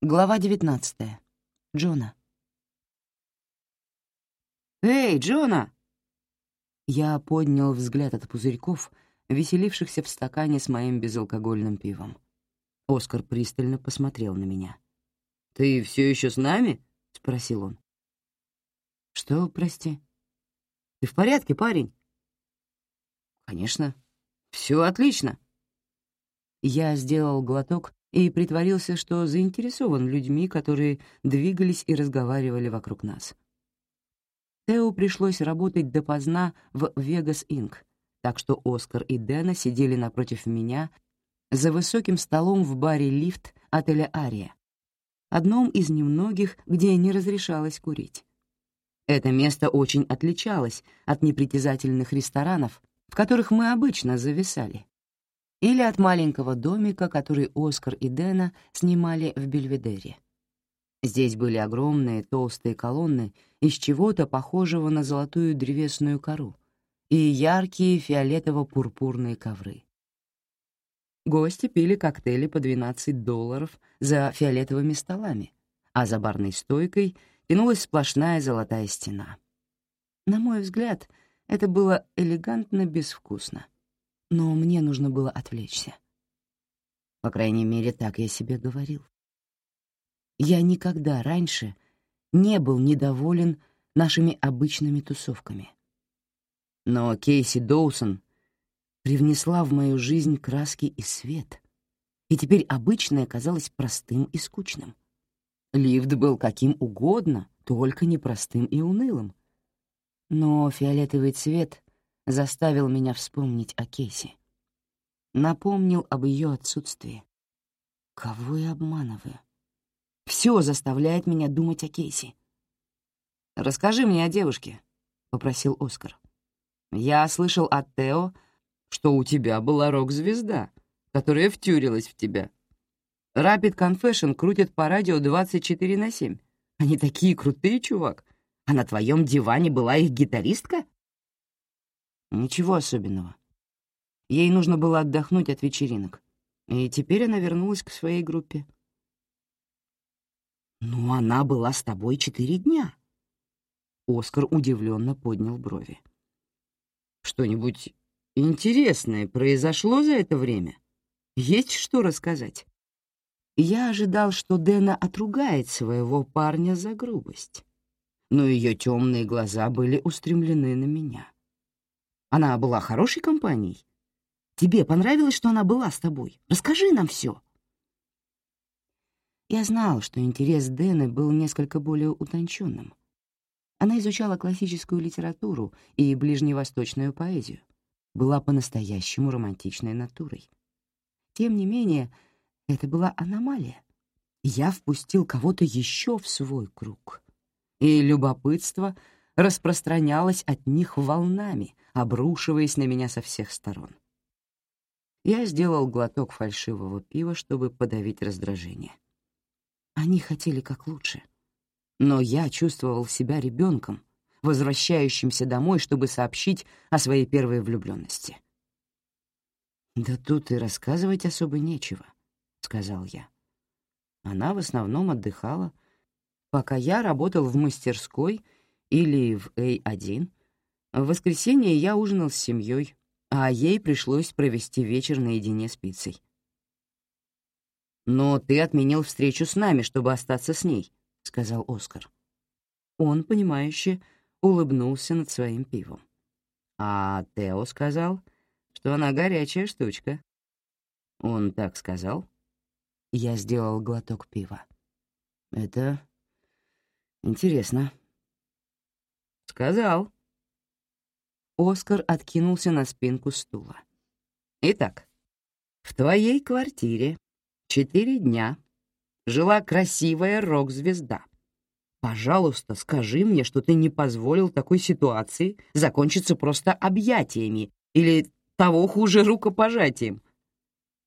Глава 19. Джона. «Эй, Джона!» Я поднял взгляд от пузырьков, веселившихся в стакане с моим безалкогольным пивом. Оскар пристально посмотрел на меня. «Ты все еще с нами?» — спросил он. «Что, прости?» «Ты в порядке, парень?» «Конечно. Все отлично». Я сделал глоток и притворился, что заинтересован людьми, которые двигались и разговаривали вокруг нас. Тео пришлось работать допоздна в «Вегас Инк», так что Оскар и Дэна сидели напротив меня за высоким столом в баре «Лифт» отеля «Ария», одном из немногих, где не разрешалось курить. Это место очень отличалось от непритязательных ресторанов, в которых мы обычно зависали, или от маленького домика, который Оскар и Дэна снимали в Бельведере. Здесь были огромные толстые колонны из чего-то похожего на золотую древесную кору и яркие фиолетово-пурпурные ковры. Гости пили коктейли по 12 долларов за фиолетовыми столами, а за барной стойкой тянулась сплошная золотая стена. На мой взгляд, это было элегантно безвкусно но мне нужно было отвлечься. По крайней мере, так я себе говорил. Я никогда раньше не был недоволен нашими обычными тусовками. Но Кейси Доусон привнесла в мою жизнь краски и свет, и теперь обычное казалось простым и скучным. Лифт был каким угодно, только непростым и унылым. Но фиолетовый цвет заставил меня вспомнить о Кейси. Напомнил об ее отсутствии. Кого я обманываю? Все заставляет меня думать о Кейси. «Расскажи мне о девушке», — попросил Оскар. «Я слышал от Тео, что у тебя была рок-звезда, которая втюрилась в тебя. Rapid Confession крутят по радио 24 на 7. Они такие крутые, чувак. А на твоем диване была их гитаристка?» Ничего особенного. Ей нужно было отдохнуть от вечеринок, и теперь она вернулась к своей группе. «Ну, она была с тобой четыре дня». Оскар удивленно поднял брови. «Что-нибудь интересное произошло за это время? Есть что рассказать?» Я ожидал, что Дэна отругает своего парня за грубость, но ее темные глаза были устремлены на меня. Она была хорошей компанией? Тебе понравилось, что она была с тобой? Расскажи нам все. Я знал, что интерес Дэны был несколько более утонченным. Она изучала классическую литературу и ближневосточную поэзию, была по-настоящему романтичной натурой. Тем не менее, это была аномалия. Я впустил кого-то еще в свой круг. И любопытство распространялось от них волнами, обрушиваясь на меня со всех сторон. Я сделал глоток фальшивого пива, чтобы подавить раздражение. Они хотели как лучше. Но я чувствовал себя ребенком, возвращающимся домой, чтобы сообщить о своей первой влюбленности. «Да тут и рассказывать особо нечего», — сказал я. Она в основном отдыхала, пока я работал в мастерской или в А1, в воскресенье я ужинал с семьей, а ей пришлось провести вечер наедине с пиццей. «Но ты отменил встречу с нами, чтобы остаться с ней», — сказал Оскар. Он, понимающе, улыбнулся над своим пивом. А Тео сказал, что она горячая штучка. Он так сказал? Я сделал глоток пива. Это интересно. Сказал. Оскар откинулся на спинку стула. «Итак, в твоей квартире четыре дня жила красивая рок-звезда. Пожалуйста, скажи мне, что ты не позволил такой ситуации закончиться просто объятиями или того хуже рукопожатием».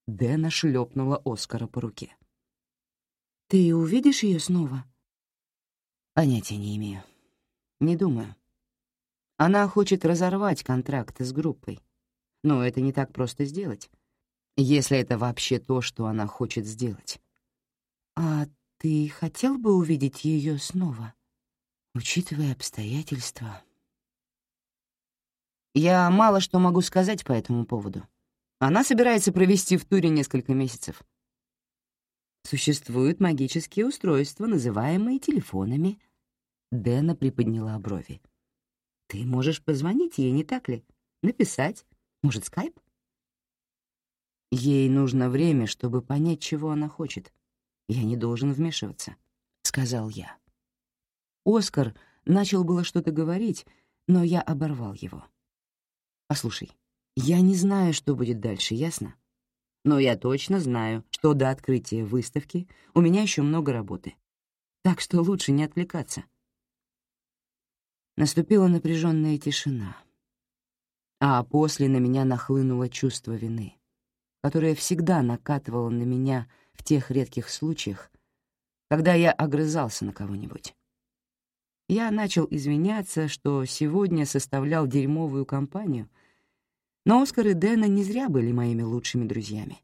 Дэна шлепнула Оскара по руке. «Ты увидишь ее снова?» «Понятия не имею. Не думаю. Она хочет разорвать контракт с группой. Но это не так просто сделать, если это вообще то, что она хочет сделать. «А Ты хотел бы увидеть ее снова, учитывая обстоятельства? Я мало что могу сказать по этому поводу. Она собирается провести в туре несколько месяцев. Существуют магические устройства, называемые телефонами. Дэна приподняла брови. Ты можешь позвонить ей, не так ли? Написать. Может, скайп? Ей нужно время, чтобы понять, чего она хочет. Я не должен вмешиваться, — сказал я. Оскар начал было что-то говорить, но я оборвал его. Послушай, я не знаю, что будет дальше, ясно? Но я точно знаю, что до открытия выставки у меня еще много работы. Так что лучше не отвлекаться. Наступила напряженная тишина, а после на меня нахлынуло чувство вины, которое всегда накатывало на меня в тех редких случаях, когда я огрызался на кого-нибудь. Я начал извиняться, что сегодня составлял дерьмовую компанию — но Оскар и Дэна не зря были моими лучшими друзьями.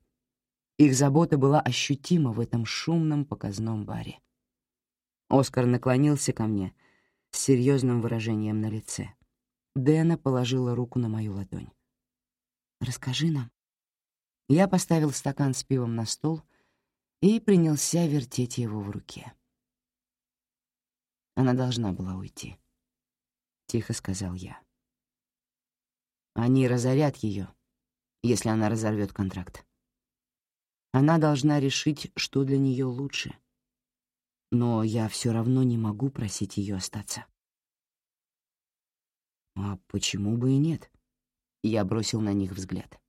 Их забота была ощутима в этом шумном показном баре. Оскар наклонился ко мне с серьезным выражением на лице. Дэна положила руку на мою ладонь. «Расскажи нам». Я поставил стакан с пивом на стол и принялся вертеть его в руке. Она должна была уйти, — тихо сказал я. Они разорят ее, если она разорвет контракт. Она должна решить, что для нее лучше. Но я все равно не могу просить ее остаться. А почему бы и нет? Я бросил на них взгляд.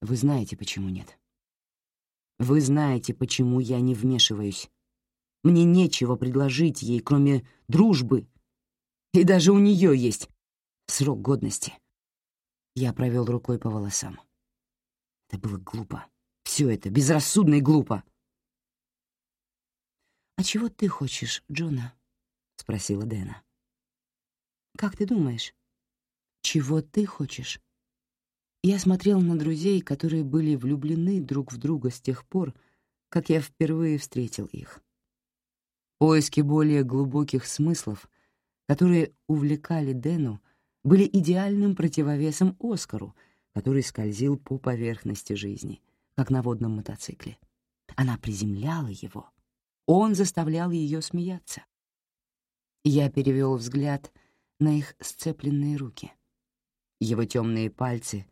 Вы знаете, почему нет. Вы знаете, почему я не вмешиваюсь. Мне нечего предложить ей, кроме дружбы. И даже у нее есть срок годности. Я провел рукой по волосам. Это было глупо. Все это безрассудно и глупо. «А чего ты хочешь, Джона?» — спросила Дэна. «Как ты думаешь, чего ты хочешь?» Я смотрел на друзей, которые были влюблены друг в друга с тех пор, как я впервые встретил их. Поиски более глубоких смыслов, которые увлекали Дэну, были идеальным противовесом Оскару, который скользил по поверхности жизни, как на водном мотоцикле. Она приземляла его. Он заставлял ее смеяться. Я перевел взгляд на их сцепленные руки. Его темные пальцы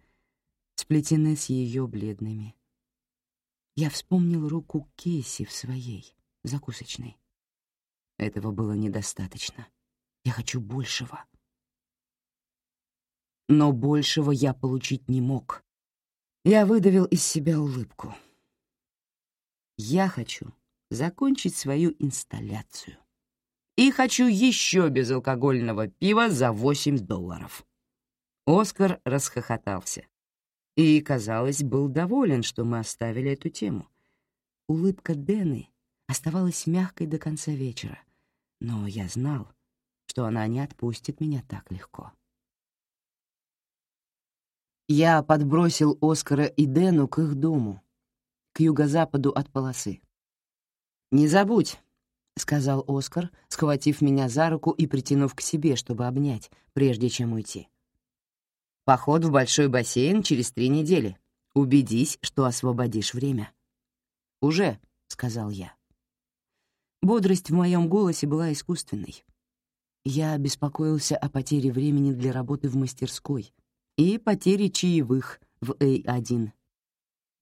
сплетены с ее бледными. Я вспомнил руку Кейси в своей, закусочной. Этого было недостаточно. Я хочу большего но большего я получить не мог. Я выдавил из себя улыбку. Я хочу закончить свою инсталляцию. И хочу еще безалкогольного пива за 8 долларов. Оскар расхохотался. И, казалось, был доволен, что мы оставили эту тему. Улыбка Дэны оставалась мягкой до конца вечера, но я знал, что она не отпустит меня так легко. Я подбросил Оскара и Дэну к их дому, к юго-западу от полосы. «Не забудь», — сказал Оскар, схватив меня за руку и притянув к себе, чтобы обнять, прежде чем уйти. «Поход в большой бассейн через три недели. Убедись, что освободишь время». «Уже», — сказал я. Бодрость в моем голосе была искусственной. Я беспокоился о потере времени для работы в мастерской — и потери чаевых в А1.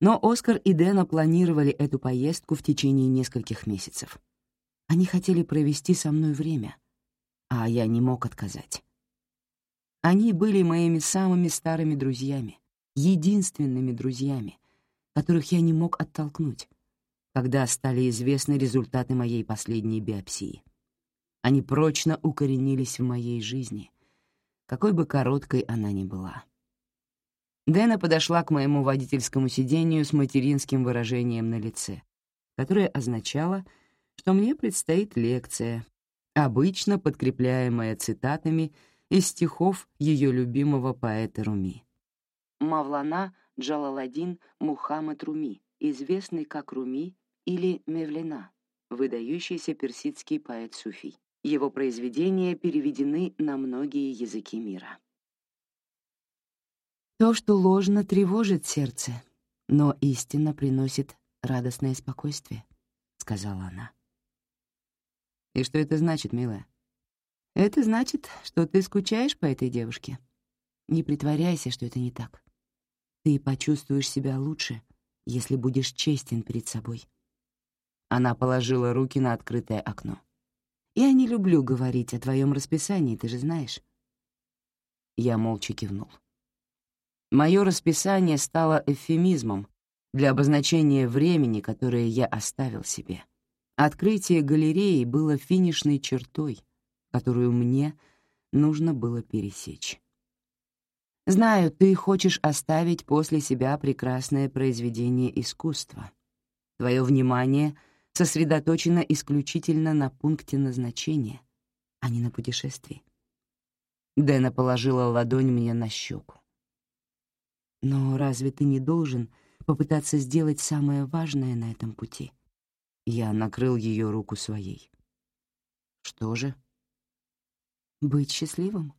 Но Оскар и Дэна планировали эту поездку в течение нескольких месяцев. Они хотели провести со мной время, а я не мог отказать. Они были моими самыми старыми друзьями, единственными друзьями, которых я не мог оттолкнуть, когда стали известны результаты моей последней биопсии. Они прочно укоренились в моей жизни, какой бы короткой она ни была. Дэна подошла к моему водительскому сидению с материнским выражением на лице, которое означало, что мне предстоит лекция, обычно подкрепляемая цитатами из стихов ее любимого поэта Руми. Мавлана Джалаладдин Мухаммад Руми, известный как Руми или Мевлена, выдающийся персидский поэт-суфий. Его произведения переведены на многие языки мира. То, что ложно, тревожит сердце, но истина приносит радостное спокойствие, — сказала она. И что это значит, милая? Это значит, что ты скучаешь по этой девушке. Не притворяйся, что это не так. Ты почувствуешь себя лучше, если будешь честен перед собой. Она положила руки на открытое окно. «Я не люблю говорить о твоем расписании, ты же знаешь». Я молча кивнул. Мое расписание стало эвфемизмом для обозначения времени, которое я оставил себе. Открытие галереи было финишной чертой, которую мне нужно было пересечь. Знаю, ты хочешь оставить после себя прекрасное произведение искусства. Твое внимание сосредоточено исключительно на пункте назначения, а не на путешествии. Дэна положила ладонь мне на щеку. Но разве ты не должен попытаться сделать самое важное на этом пути? Я накрыл ее руку своей. Что же? Быть счастливым.